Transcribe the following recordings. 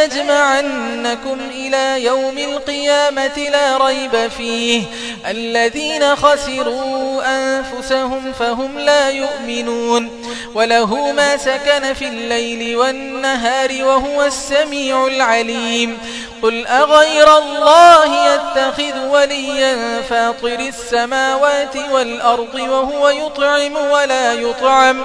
لَيَجْمَعَنَّكُمْ إِلَى يَوْمِ الْقِيَامَةِ لَا رَيْبَ فِيهِ. الَّذِينَ خَسِرُوا أَنفُسَهُمْ فَهُمْ لَا يُؤْمِنُونَ. وَلَهُ مَا سَكَنَ فِي اللَّيْلِ وَالنَّهَارِ وَهُوَ السَّمِيعُ الْعَلِيمُ. قل أغير الله يتخذ وليا فاطر السماوات والأرض وهو يطعم ولا يطعم.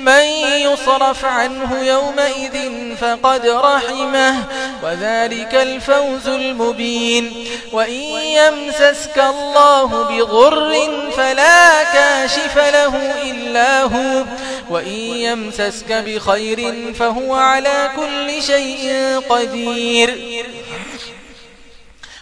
من يصرف عنه يومئذ فقد رحمه وذلك الفوز المبين. وإن يمسسك الله بغر فلا كاشف له إلا هو وإن يمسسك بخير فهو على كل شيء قدير.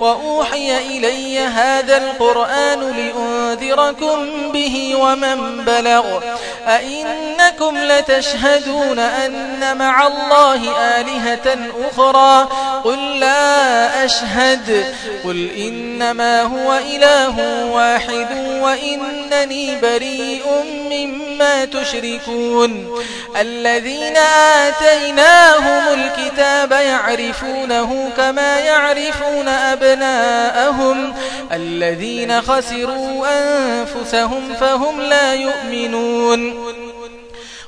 وأوحي إلي هذا القرآن لأنذركم به ومن بلغ. أئنكم لتشهدون أن مع الله آلهة أخرى. قل لا أشهد. قل إنما هو إله واحد وإنني بريء مما تشركون. الذين آتيناهم الكتاب يعرفونه كما يعرفون أبناءهم أبناءهم الذين خسروا أنفسهم فهم لا يؤمنون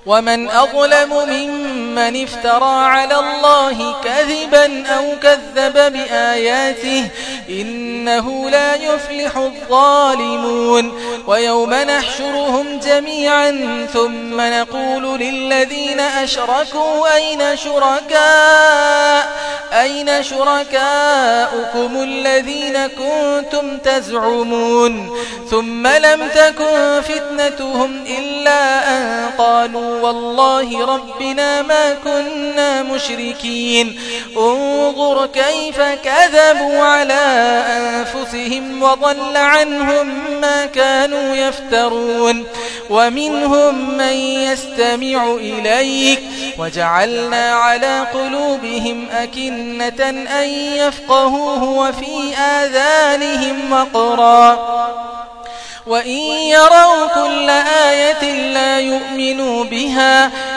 ومن أظلم ممن افترى على الله كذبا أو كذب بآياته إنه لا يفلح الظالمون ويوم نحشرهم جميعا ثم نقول للذين أشركوا أين شركاء؟ أين شركاؤكم الذين كنتم تزعمون؟ ثم لم تكن فتنتهم إلا أن قالوا والله ربنا ما كنا مشركين. انظر كيف كذبوا على أنفسهم وضل عنهم ما كانوا يفترون. ومنهم من يستمع إليك. وجعلنا على قلوبهم أكنة أن يفقهوه وفي آذانهم وقرا. وإن يروا كل آية لا يؤمنوا بها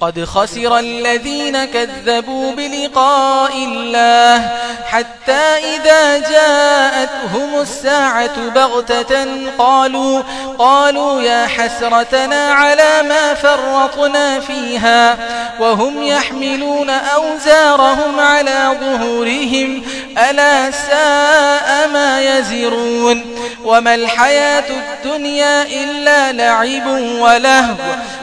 قد خسر الذين كذبوا بلقاء الله حتى إذا جاءتهم الساعة بغتة قالوا قالوا يا حسرتنا على ما فرطنا فيها وهم يحملون أوزارهم على ظهورهم ألا ساء ما يزرون وما الحياة الدنيا إلا لعب ولهو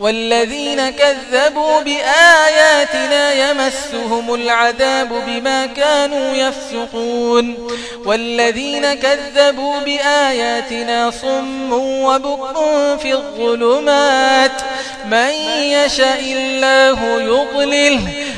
والذين كذبوا بآياتنا يمسهم العذاب بما كانوا يفسقون. والذين كذبوا بآياتنا صم وبق في الظلمات. من يشاء الله يضلله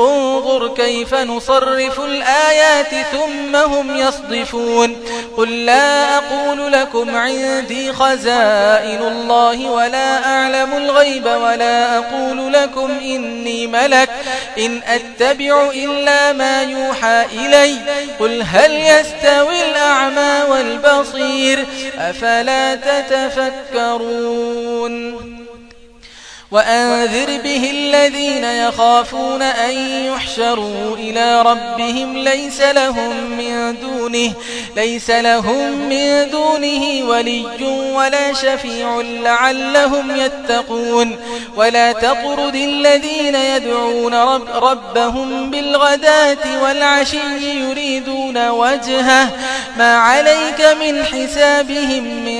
انظر كيف نصرف الآيات ثم هم يصدفون. قل لا أقول لكم عندي خزائن الله ولا أعلم الغيب ولا أقول لكم إني ملك. إن أتبع إلا ما يوحى إلي. قل هل يستوي الأعمى والبصير. أفلا تتفكرون؟ وأنذر به الذين يخافون أن يحشروا إلى ربهم ليس لهم من دونه ليس لهم من دونه ولي ولا شفيع لعلهم يتقون. ولا تقرد الذين يدعون رب ربهم بالغداة والعشي يريدون وجهه. ما عليك من حسابهم من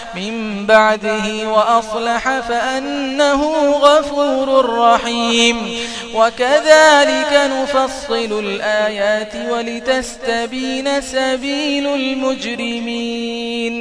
من بعده وأصلح فأنه غفور رحيم. وكذلك نفصل الآيات ولتستبين سبيل المجرمين.